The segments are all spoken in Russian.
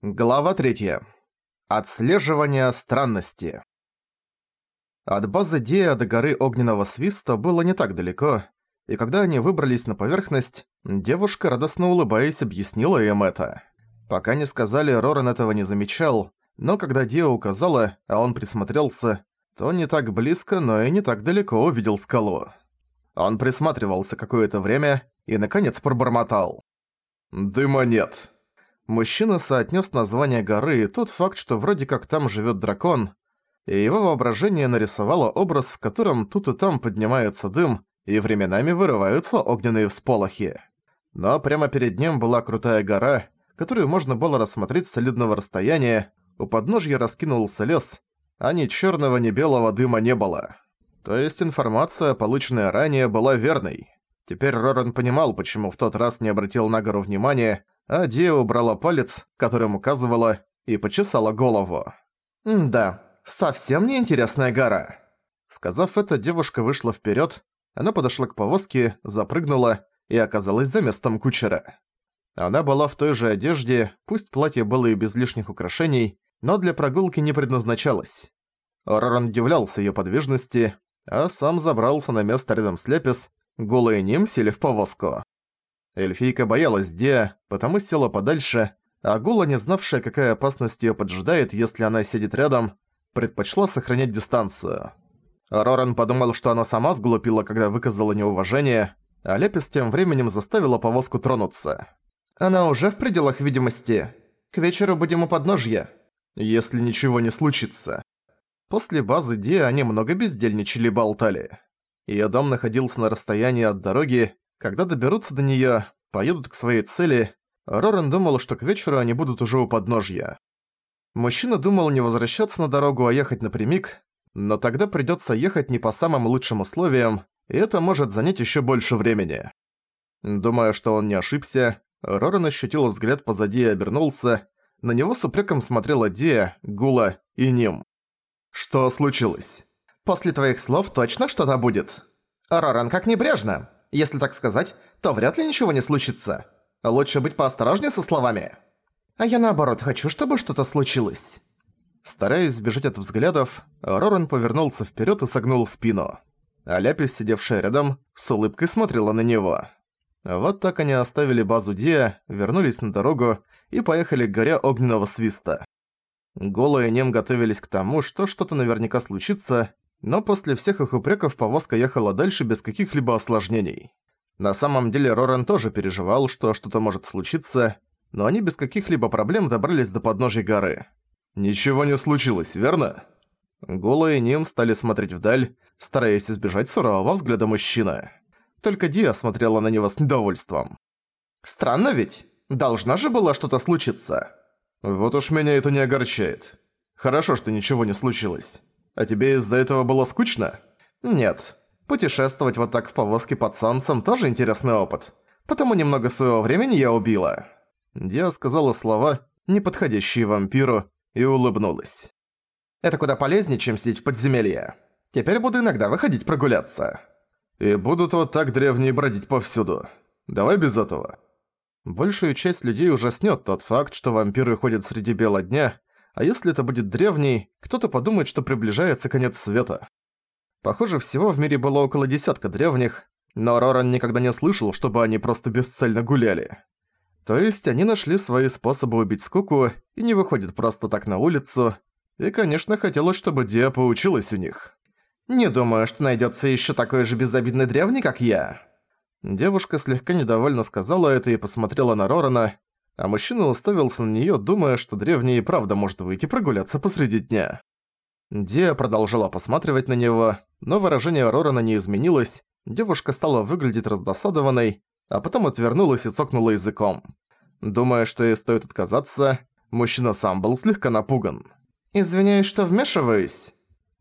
Глава 3. Отслеживание странности. От базы Дея до горы Огненного Свиста было не так далеко, и когда они выбрались на поверхность, девушка, радостно улыбаясь, объяснила им это. Пока не сказали, Роран этого не замечал, но когда Дея указала, а он присмотрелся, то не так близко, но и не так далеко увидел скалу. Он присматривался какое-то время и, наконец, пробормотал. «Дыма нет». Мужчина соотнес название горы и тот факт, что вроде как там живет дракон, и его воображение нарисовало образ, в котором тут и там поднимается дым, и временами вырываются огненные всполохи. Но прямо перед ним была крутая гора, которую можно было рассмотреть с солидного расстояния, у подножья раскинулся лес, а ни черного, ни белого дыма не было. То есть информация, полученная ранее, была верной. Теперь Роран понимал, почему в тот раз не обратил на гору внимания, а Диа убрала палец, которым указывала, и почесала голову. «Да, совсем не интересная гора». Сказав это, девушка вышла вперед, она подошла к повозке, запрыгнула и оказалась за местом кучера. Она была в той же одежде, пусть платье было и без лишних украшений, но для прогулки не предназначалось. Роран удивлялся ее подвижности, а сам забрался на место рядом с Лепис, голые ним сели в повозку. Эльфийка боялась Диа, потому села подальше, а Гула, не знавшая, какая опасность её поджидает, если она сидит рядом, предпочла сохранять дистанцию. Роран подумал, что она сама сглупила, когда выказала неуважение, а Лепис тем временем заставила повозку тронуться. «Она уже в пределах видимости. К вечеру будем у подножья, если ничего не случится». После базы Ди они много бездельничали болтали. Её дом находился на расстоянии от дороги, когда доберутся до неё, поедут к своей цели, Рорен думал, что к вечеру они будут уже у подножья. Мужчина думал не возвращаться на дорогу, а ехать напрямик, но тогда придётся ехать не по самым лучшим условиям, и это может занять ещё больше времени. Думая, что он не ошибся, Рорен ощутил взгляд позади и обернулся. На него с упреком смотрела Дия, Гула и Ним. «Что случилось?» «После твоих слов точно что-то будет?» «Роран, как небрежно!» Если так сказать, то вряд ли ничего не случится. Лучше быть поосторожнее со словами. А я наоборот хочу, чтобы что-то случилось». Стараясь сбежать от взглядов, Роран повернулся вперед и согнул спину. А Ляпис, сидевшая рядом, с улыбкой смотрела на него. Вот так они оставили базу Диа, вернулись на дорогу и поехали к горе Огненного Свиста. Голые нем готовились к тому, что что-то наверняка случится, но после всех их упреков повозка ехала дальше без каких-либо осложнений. На самом деле Рорен тоже переживал, что что-то может случиться, но они без каких-либо проблем добрались до подножия горы. «Ничего не случилось, верно?» Голые Ним стали смотреть вдаль, стараясь избежать сурового взгляда мужчины. Только Диа смотрела на него с недовольством. «Странно ведь? Должна же была что-то случиться». «Вот уж меня это не огорчает. Хорошо, что ничего не случилось. А тебе из-за этого было скучно? Нет. Путешествовать вот так в повозке под солнцем тоже интересный опыт. Потому немного своего времени я убила. Диа сказала слова, не подходящие вампиру, и улыбнулась. Это куда полезнее, чем сидеть в подземелье. Теперь буду иногда выходить прогуляться. И будут вот так древние бродить повсюду. Давай без этого. Большую часть людей ужаснет тот факт, что вампиры ходят среди бела дня, а если это будет древний, кто-то подумает, что приближается конец света. Похоже, всего в мире было около десятка древних, но Роран никогда не слышал, чтобы они просто бесцельно гуляли. То есть они нашли свои способы убить скуку и не выходят просто так на улицу, и, конечно, хотелось, чтобы Диа поучилась у них. «Не думаю, что найдется еще такой же безобидный древний, как я». Девушка слегка недовольно сказала это и посмотрела на Рорана, а мужчина уставился на неё, думая, что древний и правда может выйти прогуляться посреди дня. Диа продолжала посматривать на него, но выражение Рорана не изменилось, девушка стала выглядеть раздосадованной, а потом отвернулась и цокнула языком. Думая, что ей стоит отказаться, мужчина сам был слегка напуган. «Извиняюсь, что вмешиваюсь».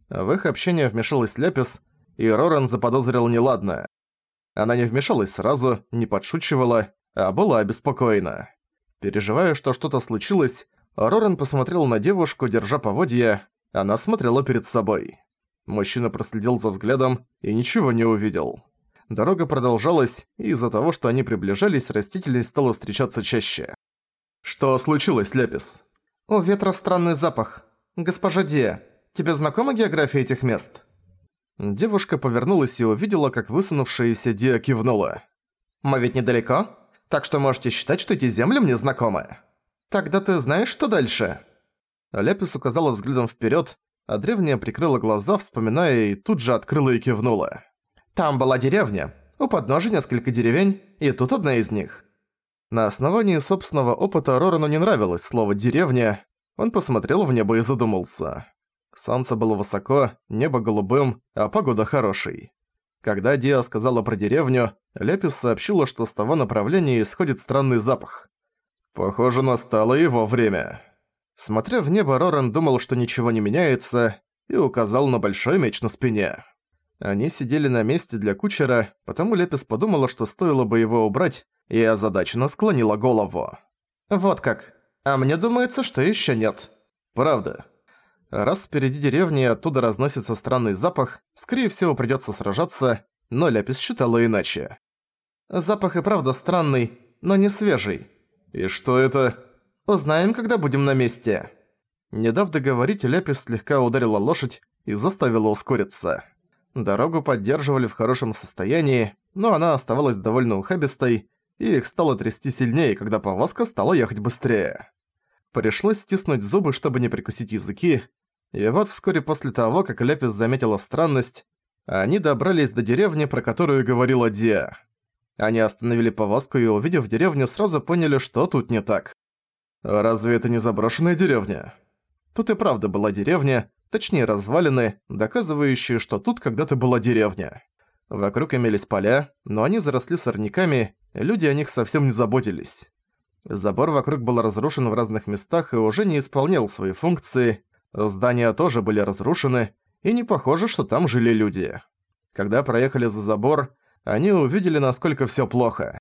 В их общение вмешалась Лепис, и Роран заподозрил неладное. Она не вмешалась сразу, не подшучивала, а была обеспокоена. Переживая, что что-то случилось, Рорен посмотрел на девушку, держа поводья, она смотрела перед собой. Мужчина проследил за взглядом и ничего не увидел. Дорога продолжалась, и из-за того, что они приближались, растительность стала встречаться чаще. «Что случилось, Лепис? «У ветра странный запах. Госпожа Дия, тебе знакома география этих мест?» Девушка повернулась и увидела, как высунувшаяся Диа кивнула. «Мы ведь недалеко, так что можете считать, что эти земли мне знакомы. Тогда ты знаешь, что дальше?» Ляпис указала взглядом вперед, а древняя прикрыла глаза, вспоминая, и тут же открыла и кивнула. «Там была деревня, у подножия несколько деревень, и тут одна из них». На основании собственного опыта Рорану не нравилось слово «деревня», он посмотрел в небо и задумался. Солнце было высоко, небо голубым, а погода хорошей. Когда Диа сказала про деревню, Лепис сообщила, что с того направления исходит странный запах. Похоже, настало его время. Смотря в небо, Роран думал, что ничего не меняется, и указал на большой меч на спине. Они сидели на месте для кучера, потому Лепис подумала, что стоило бы его убрать, и озадаченно склонила голову. «Вот как. А мне думается, что ещё нет». «Правда», Раз впереди деревни оттуда разносится странный запах, скорее всего придётся сражаться, но Ляпис считала иначе. Запах и правда странный, но не свежий. И что это? Узнаем, когда будем на месте. Не дав договорить, Ляпис слегка ударила лошадь и заставила ускориться. Дорогу поддерживали в хорошем состоянии, но она оставалась довольно ухабистой, и их стало трясти сильнее, когда повозка стала ехать быстрее. Пришлось стиснуть зубы, чтобы не прикусить языки, и вот вскоре после того, как Лепис заметила странность, они добрались до деревни, про которую говорила Диа. Они остановили повозку и, увидев деревню, сразу поняли, что тут не так. «Разве это не заброшенная деревня?» Тут и правда была деревня, точнее развалины, доказывающие, что тут когда-то была деревня. Вокруг имелись поля, но они заросли сорняками, люди о них совсем не заботились. Забор вокруг был разрушен в разных местах и уже не исполнял свои функции, Здания тоже были разрушены, и не похоже, что там жили люди. Когда проехали за забор, они увидели, насколько всё плохо.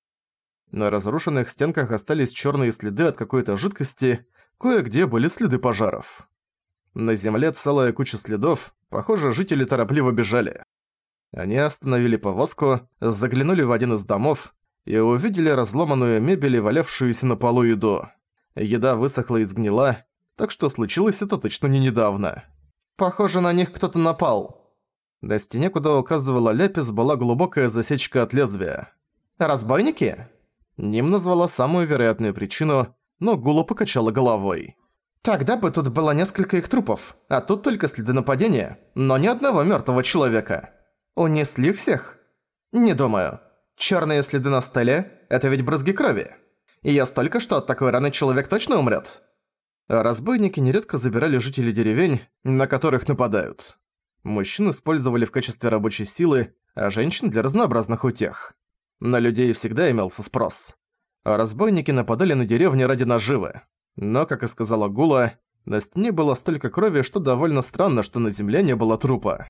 На разрушенных стенках остались чёрные следы от какой-то жидкости, кое-где были следы пожаров. На земле целая куча следов, похоже, жители торопливо бежали. Они остановили повозку, заглянули в один из домов и увидели разломанную мебель и валявшуюся на полу еду. Еда высохла и сгнила, так что случилось это точно не недавно. Похоже, на них кто-то напал. На стене, куда указывала Ляпис, была глубокая засечка от лезвия. «Разбойники?» Ним назвала самую вероятную причину, но Гула покачала головой. «Тогда бы тут было несколько их трупов, а тут только следы нападения, но ни одного мертвого человека. Унесли всех? Не думаю. Черные следы на столе – это ведь брызги крови. И я столько, что от такой раны человек точно умрет. А разбойники нередко забирали жителей деревень, на которых нападают. Мужчин использовали в качестве рабочей силы, а женщин для разнообразных утех. На людей всегда имелся спрос. А разбойники нападали на деревни ради наживы. Но, как и сказала Гула, на стене было столько крови, что довольно странно, что на земле не было трупа.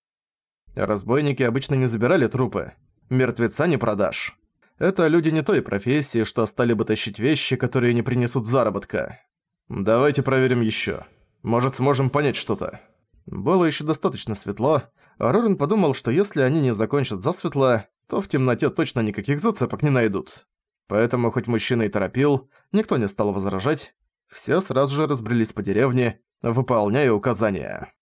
Разбойники обычно не забирали трупы. Мертвеца не продашь. Это люди не той профессии, что стали бы тащить вещи, которые не принесут заработка. «Давайте проверим ещё. Может, сможем понять что-то». Было ещё достаточно светло, а Рорен подумал, что если они не закончат засветло, то в темноте точно никаких зацепок не найдут. Поэтому, хоть мужчина и торопил, никто не стал возражать, все сразу же разбрелись по деревне, выполняя указания.